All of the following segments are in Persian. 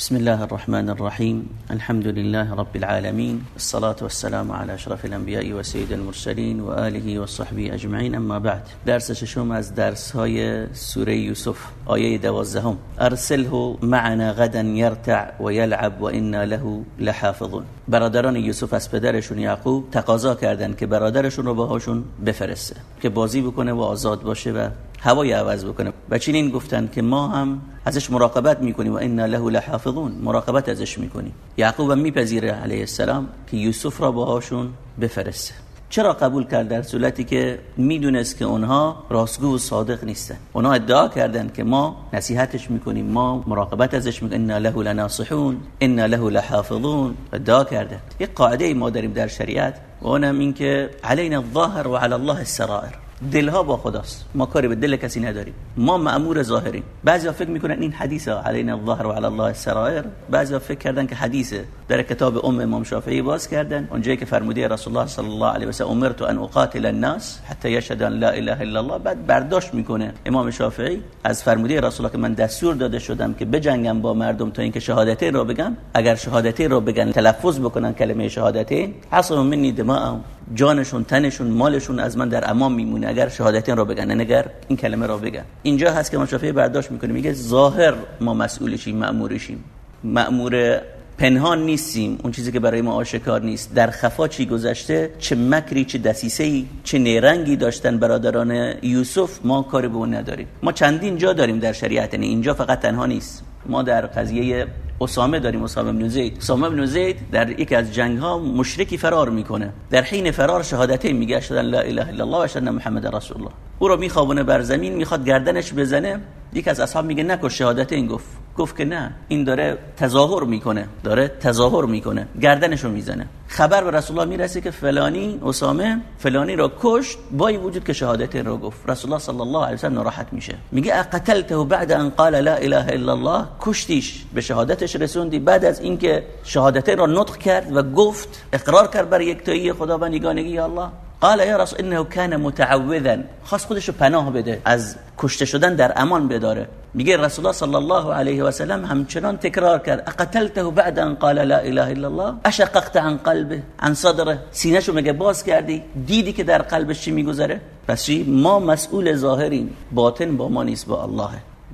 بسم الله الرحمن الرحيم الحمد لله رب العالمين الصلاة والسلام على أشرف الأنبياء وسيد المرسلين وآله وصحبه أجمعين أما بعد درس ششم از درس های سوره یوسف آیه دوازدهم ارسله معنا غدا يرتع ويلعب وإنا له لحافظون برادران یوسف از پدرشون یعقوب تقاضا کردند که برادرشون رو باهاشون بفرسته که بازی بکنه و آزاد باشه و هوای عوض بکنه. و چنین گفتن که ما هم ازش مراقبت می‌کنیم و انا له لحافظون. مراقبت ازش می‌کنیم. یعقوب هم میپذیره علیه السلام که یوسف را باهاشون بفرسته. چرا قبول کرد در صورتی که می‌دونست که اونها راستگو و صادق نیستن؟ اونها ادعا کردن که ما نصیحتش می‌کنیم. ما مراقبت ازش می‌کنیم. انا له لناصحون. انا له لحافظون. ادعا کردن یک قاعده ما داریم در شریعت. و اونم این که علینا الظاهر و علی الله السرائر. دلها با خداست. ما کاری به دل کسی نداریم. ما مأمور ظاهریم. بعضی فکر می‌کنن این حدیثه علینا الظاهر و علی الله السرائر. بعضی فکر کردن که حدیثه در کتاب ام امام شافعی باز کردن. اونجایی که فرموده رسول الله صلی الله علیه و سلم امرت ان اقاتل الناس حتى یشهدوا لا اله الا الله. بعد برداشت می‌کنه امام شافعی از فرموده رسول الله که من دستور داده شدم که بجنگم با مردم تا اینکه شهادتین را بگم. اگر شهادتین را بگن تلفظ بکنن کلمه شهادتین حصل منی دماء جانشون تنشون مالشون از من در امان میمونه. اگر شهادتین را بگن اگر این کلمه را بگن. اینجا هست که ما شافعی برداشت می‌کنه میگه ظاهر ما مسئولشیم مأمورشیم. مأمور پنهان نیستیم اون چیزی که برای ما آشکار نیست. در خفا چی گذشته؟ چه مکری چه دسیسه ای چه نیرنگی داشتن برادران یوسف. ما کاری به اون نداریم. ما چندین جا داریم در شریعت اینجا فقط تنها نیست. ما در قضیه اسامه داریم اسامه بن زید. اسامه بن زید در یک از جنگ ها مشرکی فرار می‌کنه. در حین فرار شهادتین میگه اشهد لا اله الا الله و اشهد محمد رسول الله. او رو میخوابونه بر زمین می‌خواد گردنش بزنه. یک از اصحاب میگه نکش شهادتین گفت گفت که نه این داره تظاهر می‌کنه داره تظاهر می‌کنه گردنشو می‌زنه. خبر به رسول الله می‌رسه که فلانی اسامه فلانی را کشت با وجود که شهادتین رو گفت. رسول الله صلی الله علیه و سلم ناراحت میشه. میگه اقتلته بعد ان قال لا اله الا الله؟ کشتیش به شهادتش رسوندی. بعد از اینکه شهادتین را نطق کرد و گفت اقرار کرد بر یکتایی خداوند یگانگی الله. قال یا رسول انه كان متعوذا. خاص خودشو پناه بده از کشته شدن در امان بداره. میگه رسول الله صلی الله علیه و سلم همچنان تکرار کرد. اقتلته بعد ان قال لا اله الا الله. اشققت عن قلبه. عن صدره سینهشو مگه باز کردی. دیدی که در قلبش چی میگذره؟ پس ما مسئول ظاهریم. باطن با ما نیست با الله.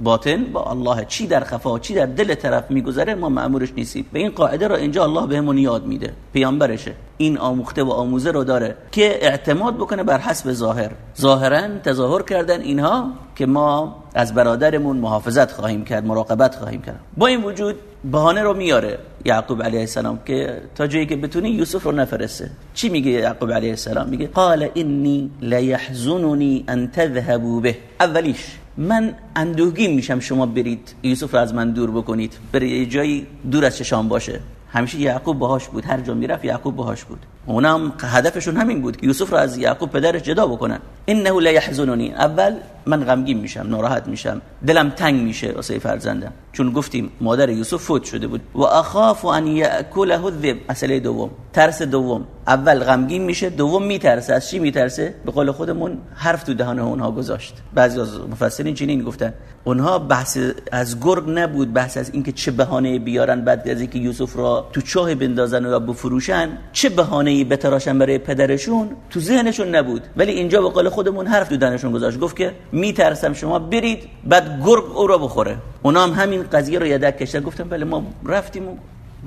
باطن با الله چی در خفا چی در دل طرف میگذره ما مأمورش نیستیم. به این قاعده را اینجا الله بهمون یاد میده پیامبرشه. این آموخته و آموزه رو داره که اعتماد بکنه بر حسب ظاهر. ظاهرا تظاهر کردن اینها که ما از برادرمون محافظت خواهیم کرد مراقبت خواهیم کرد. با این وجود بهانه رو میاره یعقوب علیه السلام که تا جایی که بتونی یوسف رو نفرسته. چی میگه یعقوب علیه السلام؟ میگه قال انی لیحزننی ان تذهبوا به. اولیش من اندوهگین میشم شما برید یوسف رو از من دور بکنید. برید یه جایی دور از چشام باشه. همیشه یعقوب باهاش بود. هر جا می‌رفت یعقوب باهاش بود. اونم هدفشون همین بود که یوسف رو از یعقوب پدرش جدا بکنن. انه لا یحزننی اول من غمگین میشم ناراحت میشم. دلم تنگ میشه واسه فرزندم. چون گفتیم مادر یوسف فوت شده بود. و اخاف ان یاکله الذئب. مسئله دوم. ترس دوم. اول غمگین میشه دوم میترسه. از چی میترسه؟ به قول خودمون حرف تو دهان اونها گذاشت. بعضی از مفسرین چنین گفتن اونها بحث از گرگ نبود بحث از اینکه چه بهانه بیارن بعد از اینکه یوسف را تو چاه بندازن و بفروشن چه بهانه بتراشن برای پدرشون؟ تو ذهنشون نبود. ولی اینجا به قول خودمون حرف تو دهنشون گذاشت. گفت که میترسم شما برید بعد گرگ او را بخوره. اونا هم همین قضیه رو یدک کشتن. گفتم بله ما رفتیم و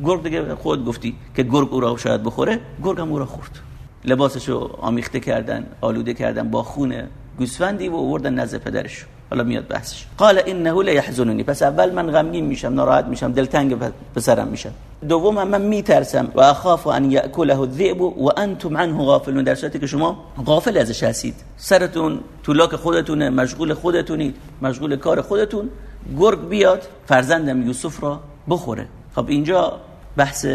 گرگ دیگه خود گفتی که گرگ او را شاید بخوره گرگ هم او را خورد. لباسشو آمیخته کردن آلوده کردن با خون گوسفندی و آوردن نزد پدرش. حالا میاد بحثش. قال انه لا يحزنني پس اول من غمگین میشم ناراحت میشم دلتنگ پسرم میشم. دوم من میترسم. و اخاف ان یاکله الذئب و انتم عنه غافلون. در که شما غافل ازش هستید. سرتون تولاک خودتونه مشغول خودتونید مشغول کار خودتون. گرگ بیاد فرزندم یوسف را بخوره. خب اینجا بحث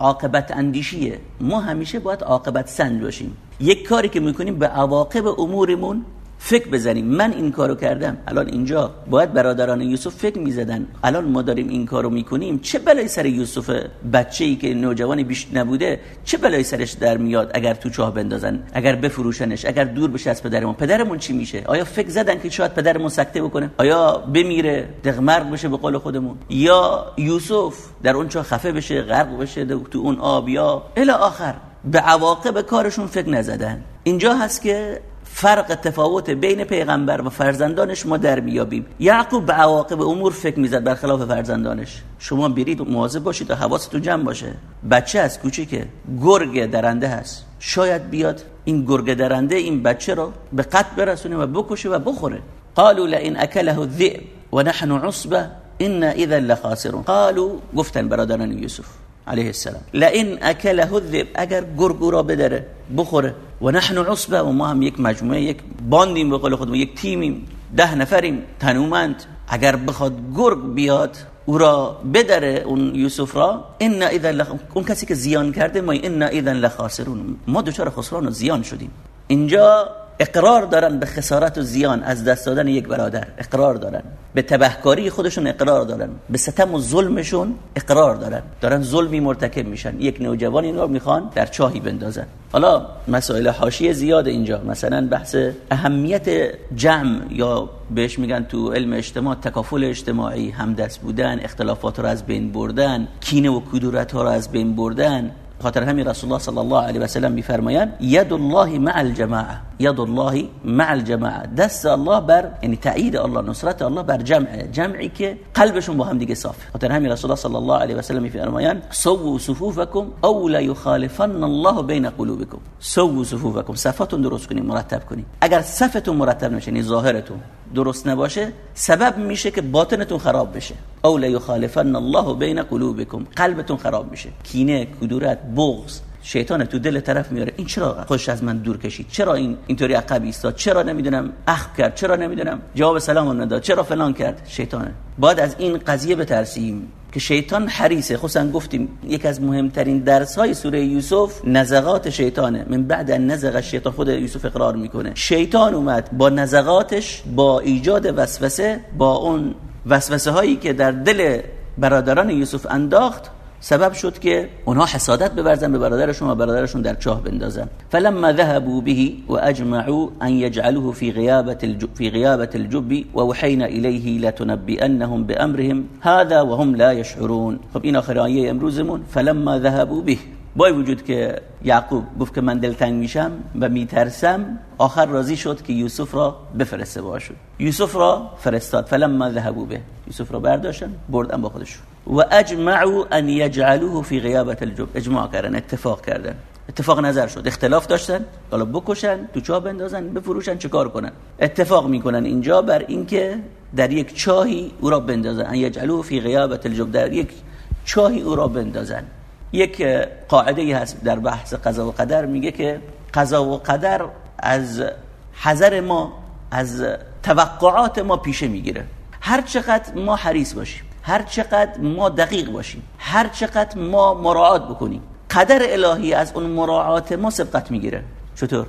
عاقبت اندیشیه. ما همیشه باید عاقبت سنج باشیم. یک کاری که می‌کنیم به عواقب امورمون فکر بزنیم. من این کارو کردم. الان اینجا باید برادران یوسف فکر می‌زدن. الان ما داریم این کارو می‌کنیم. چه بلایی سر یوسف بچه ای که نوجوانی بیش نبوده چه بلایی سرش در میاد اگر تو چاه بندازن اگر بفروشنش اگر دور بشه از پدرمون؟ پدرمون چی میشه؟ آیا فکر زدن که شاید پدرمون سکته بکنه؟ آیا بمیره دغمرگ بشه به قول خودمون؟ یا یوسف در اون چاه خفه بشه غرق بشه تو اون آب یا الی آخر؟ به عواقب کارشون فکر نزدن. اینجا هست که فرق تفاوت بین پیغمبر و فرزندانش ما در بیابیم یعقوب به عواقب امور فکر می‌زد برخلاف فرزندانش. شما برید مواظب باشید و حواستون جمع باشه. بچه از کوچیکه گرگ درنده هست. شاید بیاد این گرگ درنده این بچه رو به قتل برسونه و بکشه و بخوره. قالوا لئن اكله الذئب ونحن عصبه ان اذا لخاسرون. قالوا گفتن برادران یوسف. علیه السلام. لئن اکله الذئب اگر گرگو را بدره بخوره. و نحن عصبه و ما هم یک مجموعه یک باندیم به قول خودمون یک تیمیم. ده نفریم تنومند. اگر بخواد گرگ بیاد او را بدره اون یوسف را. ان اذا لخ... اون کسی که زیان کرده ما ان اذا لخاسرون. ما دچار خسران و زیان شدیم. اینجا اقرار دارن به خسارت و زیان از دست دادن یک برادر. اقرار دارن. به تبهکاری خودشون اقرار دارن. به ستم و ظلمشون اقرار دارن. دارن ظلمی مرتکب میشن. یک نوجوان این می‌خوان در چاهی بندازن. حالا مسائل حاشیه زیاد اینجا. مثلا بحث اهمیت جمع یا بهش میگن تو علم اجتماع تکافل اجتماعی همدست بودن اختلافات رو از بین بردن کینه و کدورت ها رو از بین بردن. خاطر همین رسول الله صلی الله علیه و سلم میفرمایند ید الله مع الجماعه ید الله مع الجماعه دست الله بر یعنی تایید الله نصرت الله بر جمع جمعی که قلبشون با هم دیگه صاف. خاطر همین رسول الله صلی الله علیه و سلم میفرمایند سو صفوفکم او لا یخالفن الله بین قلوبکم. سو صفوفکم. صفاتون درست کنید مرتب کنید. اگر صفتون مرتب نشه یعنی ظاهرتون. درست نباشه سبب میشه که باطنتون خراب بشه. او لا یخالفن الله بین قلوبکم. قلبتون خراب میشه. کینه کدورت بغض. شیطان تو دل طرف میاره. این چرا خوش از من دور کشید. چرا این اینطوری عقب ایستاد؟ چرا نمی‌دونم اخ کرد؟ چرا نمی‌دونم؟ جواب سلام نداد. چرا فلان کرد؟ شیطانه. باید از این قضیه بترسیم. که شیطان حریصه خصوصا گفتیم یک از مهمترین درس های سوره یوسف نزغات شیطانه. من بعد ان نزغ شیطان خود یوسف اقرار می‌کنه. شیطان اومد با نزغاتش با ایجاد وسوسه با اون وسوسه هایی که در دل برادران یوسف انداخت سبب شد که اونها حسادت ببرزن به برادرشون و برادرشون در چاه بندازن. فلما ذهبوا به واجمعوا ان يجعلوه في غيابه الجب في غيابه الجب ووحينا اليه لتنبئنهم بأمرهم. هذا وهم لا يشعرون خب این آخر آیه امروزمون. فلما ذهبوا به با وجود که یعقوب گفت که من دلتنگ میشم و میترسم آخر راضی شد که یوسف را بفرسته باشد یوسف را فرستاد. فلما ذهبوا به. یوسف را برداشتن بردن با خودشون. و اجمعوا ان يجعلوه في غیابت الجب. اجماع کردن اتفاق کردن. اتفاق نظر شد. اختلاف داشتن حالا بکشن تو چاه بندازن بفروشن چه کنن. اتفاق می‌کنن اینجا بر اینکه در یک چاهی او را بندازن. ان یجعلوه فی غیابت الجب. در یک چاهی او را بندازن. یک قاعده هست در بحث قضا و قدر میگه که قضا و قدر از حذر ما از توقعات ما پیشه می‌گیره. هر چقدر ما حریص باشیم هر چقدر ما دقیق باشیم هر چقدر ما مراعات بکنیم قدر الهی از اون مراعات ما سبقت می‌گیره. چطور؟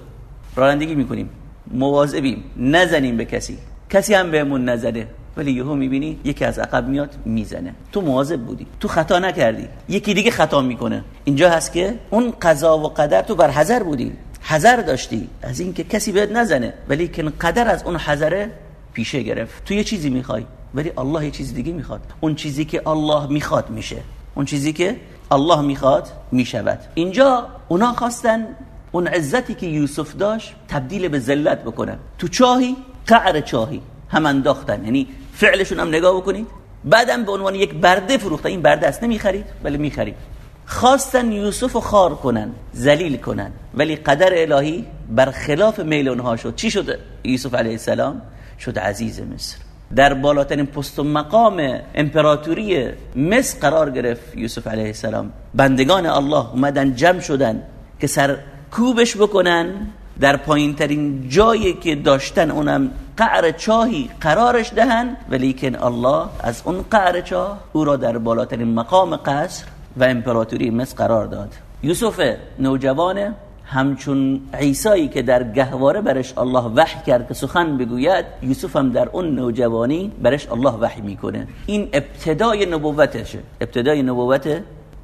رانندگی می‌کنیم مواظبیم نزنیم به کسی. کسی هم بهمون نزده. ولی یهو می‌بینی یکی از عقب میاد می‌زنه. تو مواظب بودی. تو خطا نکردی. یکی دیگه خطا می‌کنه. اینجا هست که اون قضا و قدر تو بر حذر بودی. حذر داشتی. از اینکه کسی بهت نزنه ولی که قدر از اون حذره پیشه گرفت. تو یه چیزی می‌خوای ولی الله یه چیز دیگه می‌خواد. اون چیزی که الله می‌خواد میشه. اون چیزی که الله می‌خواد می‌شود. اینجا اونا خواستن اون عزتی که یوسف داشت تبدیل به ذلت بکنن تو چاهی قعر چاهی. هم انداختن. یعنی فعلشون هم نگاه بکنید. بعدم به عنوان یک برده فروختن این برده است نمی‌خرید؟ ولی می‌خرید. خواستن یوسف رو خار کنن ذلیل کنن ولی قدر الهی برخلاف میل اونها شد. چی شد یوسف علیه السلام شد عزیز مصر. در بالاترین پست و مقام امپراتوری مصر قرار گرفت یوسف علیه السلام. بندگان الله اومدن جمع شدن که سر کوبش بکنن. در پایین ترین جایی که داشتن اونم قعر چاهی قرارش دهن ولیکن الله از اون قعر چاه او را در بالاترین مقام قصر و امپراتوری مصر قرار داد. یوسف نوجوان همچون عیسایی که در گهواره برش الله وحی کرد که سخن بگوید یوسف هم در اون نوجوانی برش الله وحی می‌کنه. این ابتدای نبوتشه ابتدای نبوت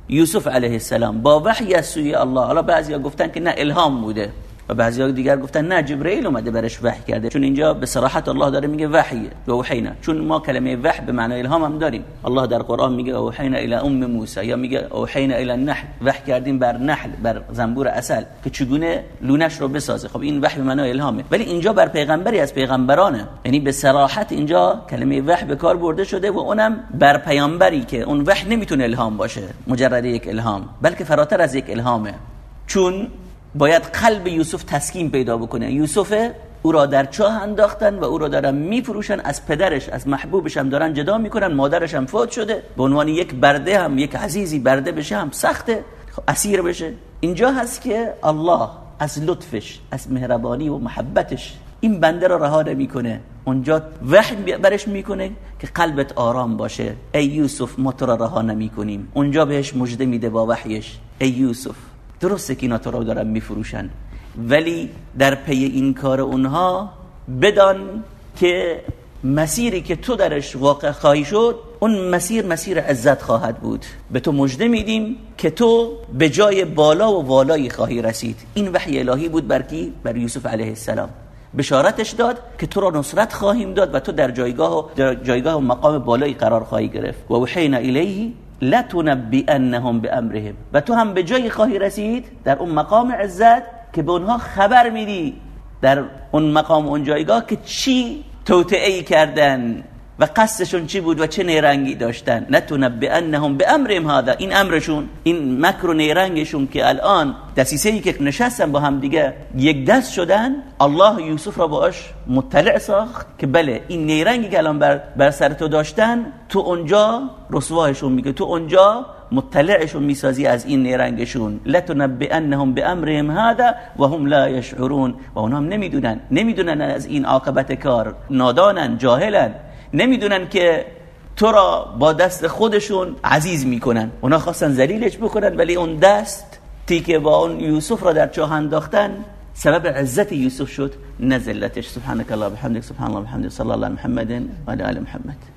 یوسف علیه السلام. با وحی از سوی الله. حالا بعضیا گفتن که نه الهام بوده. و بعضی دیگر گفتن نه جبرئیل اومده برش وحی کرده. چون اینجا به صراحت الله داره میگه وحی و وحینا چون ما کلمه وحی به معنای الهام هم داریم. الله در قرآن میگه اوحینا الی ام موسی. یا میگه اوحینا الی النحل. وحی کردیم بر نحل بر زنبور اصل که چگونه لونش رو بسازه. خب این وحی به معنای الهامه. ولی اینجا بر پیغمبری از پیغمبرانه. یعنی به صراحت اینجا کلمه وحی به کار برده شده و اونم بر پیامبری که اون وحی نمی‌تونه الهام باشه. مجرد یک الهام. بلکه فراتر از یک الهامه. چون باید قلب یوسف تسکین پیدا بکنه. یوسف او را در چاه انداختن و او را دارن میفروشن. از پدرش از محبوبش هم دارن جدا می‌کنن. مادرش هم فوت شده. به عنوان یک برده هم یک عزیزی برده بشه هم سخته. خب اسیر بشه. اینجا هست که الله از لطفش از مهربانی و محبتش این بنده را رها نمی‌کنه. اونجا وحی برش می‌کنه که قلبت آرام باشه. ای یوسف ما تو را رها نمی‌کنیم. اونجا بهش مژده میده با وحیش. ای یوسف. درسته که اینا تو رو دارن میفروشن. ولی در پی این کار اونها بدان که مسیری که تو درش واقع خواهی شد اون مسیر مسیر عزت خواهد بود. به تو مژده میدیم که تو به جای بالا و والایی خواهی رسید. این وحی الهی بود بر کی؟ بر یوسف علیه السلام. بشارتش داد که تو را نصرت خواهیم داد و تو در جایگاه و جایگاه و مقام بالایی قرار خواهی گرفت. و وحینا الیه لتنبئنهم بامرهم و تو هم به جایی خواهی رسید در اون مقام عزت که به اونها خبر میدی. در اون مقام اون جایگاه که چی توطئه کردن. و قصدشون چی بود و چه نیرنگی داشتن؟ نتنبئنهم بامرهم هذا. این امرشون این مکر و نیرنگشون که الان دسیسه ای که نشستن با هم دیگه یک دست شدن الله یوسف را باش مطلع ساخت که بله این نیرنگی که الان بر, بر سر تو داشتن تو اونجا رسواهشون میگه تو اونجا مطلعشون می‌سازی از این نیرنگشون. لتنبئنهم بامرهم هذا وهم لا يشعرون و اونها هم نمی‌دونن. نمی‌دونن از این عاقبت کار. نادانن جاهلن. نمی‌دونن که تو را با دست خودشون عزیز می‌کنن. اونا خواستن ذلیلش بکنن ولی اون دست تی که با اون یوسف را در چاه انداختن سبب عزت یوسف شد نزلتش سبحانك الله بحمدك سبحان الله بحمدك صلی الله محمد و آل محمد.